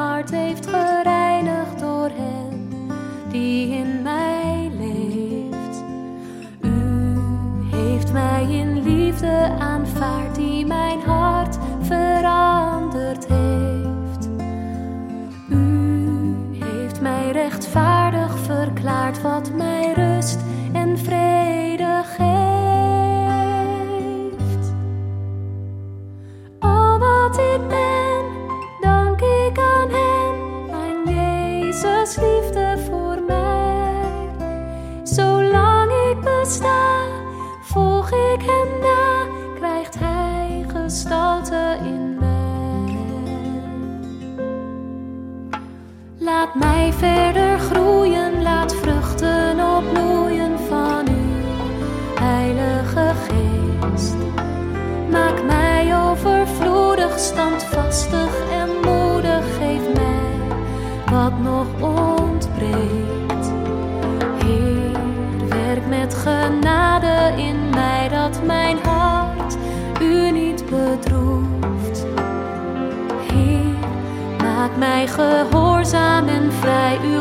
hart heeft gereinigd door hem die in mij leeft. U heeft mij in liefde aanvaard die mijn hart veranderd heeft. U heeft mij rechtvaardig verklaard wat mij rust en vrede geeft. Al wat ik Liefde voor mij. Zolang ik besta, volg ik Hem na, krijgt Hij gestalte in mij. Laat mij verder groeien, laat vruchten opbloeien wat nog ontbreekt. Heer, werk met genade in mij dat mijn hart U niet bedroeft. Heer, maak mij gehoorzaam en vrij. Uw